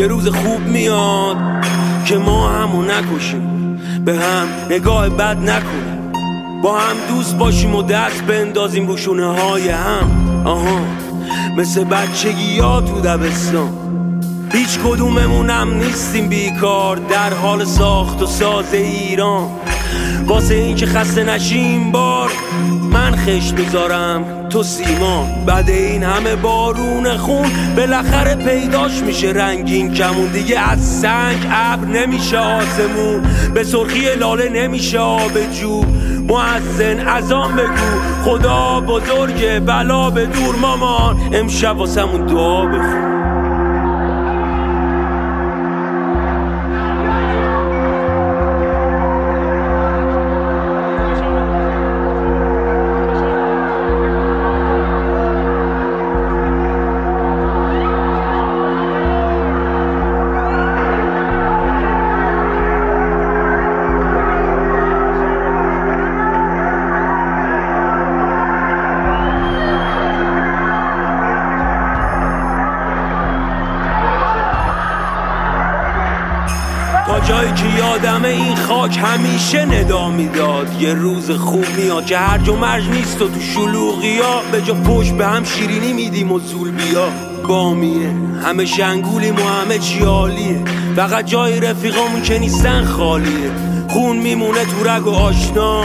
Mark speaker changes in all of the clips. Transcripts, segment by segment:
Speaker 1: یه روز خوب میاد که ما همو نکشیم به هم نگاه بد نکنیم. با هم دوست باشیم و دست بندازیم رو شونه های هم. آها مثل بچگی ها تو دبستان. هیچ کدوممونم نیستیم بیکار در حال ساخت و ساز ایران. واسه اینکه خسته نشیم بار خش می‌ذارم تو سیما بعد این همه بارون خون بالاخره پیداش میشه. رنگین کمون دیگه از سنگ ابر نمیشه آسمون. به سرخی لاله نمیشه آب جو. معزن ازان بگو. خدا بزرگه بلا به دور مامان. امشب واسمون دعا بخون. جایی که یادم این خاک همیشه ندا می‌داد. یه روز خوب میاد که هرج و مرج نیست و تو شلوغی ها به جا پشت به هم شیرینی میدیم و زول بیا. بامیه. همه شنگولیم و همه چی عالیه. فقط جای رفیقامون که نیستن خالیه. خون میمونه تو رگ و آشنا.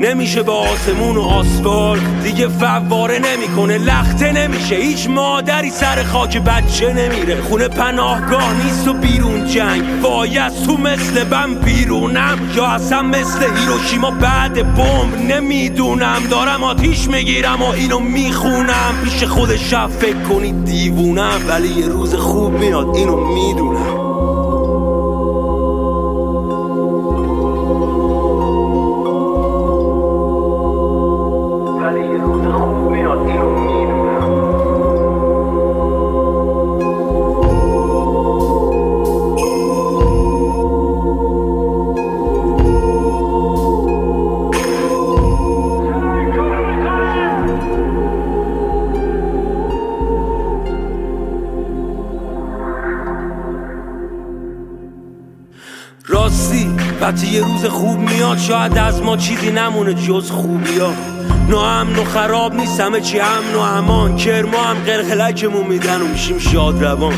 Speaker 1: نمیشه به آسمون و آسفال. دیگه فواره نمی‌کنه لخته نمیشه. هیچ مادری سر خاک بچه نمیره. خونه پناهگاه نیست و بیرون جنگ. وای تو مثل بم بیرونم. یا اصلا مثل هیروشیما بعد بمب نمی‌دونم. دارم آتیش می‌گیرم و اینو می‌خونم. پیش خود شب فکر کنید دیوونم. ولی یه روز خوب میاد اینو می‌دونم. وقتی یه روز خوب میاد شاید از ما چیزی نمونه جز خوبی ها. ناامن و خراب نیست همه چی امن و امان. کرما هم قلقلکمون میدن و میشیم شاد روان.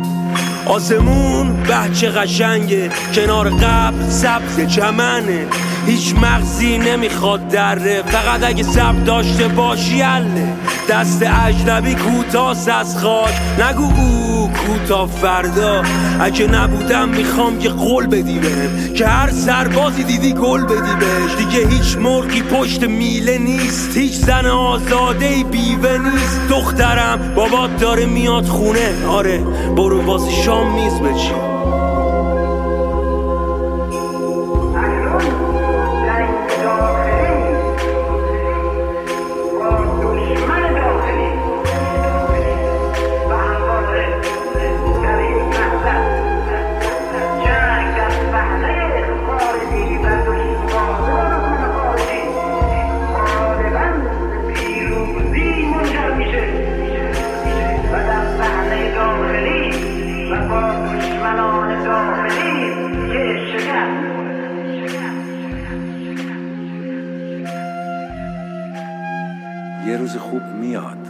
Speaker 1: آسمون بچه قشنگه کنار قبل سبز چمنه. هیچ مغزی نمی‌خواد دره فقط اگه سب داشته باشی اله دست اجنبی کوتاست از خاک. نگو او کوتا فردا. اگه نبودم می‌خوام یه قول بدی بهم که هر سربازی دیدی گل بدی بهش دیگه هیچ مرغی پشت میله نیست. هیچ زن آزاده بیوه نیست. دخترم بابات داره میاد خونه. آره برو واسه شام میز بچین.
Speaker 2: یه روز خوب میاد.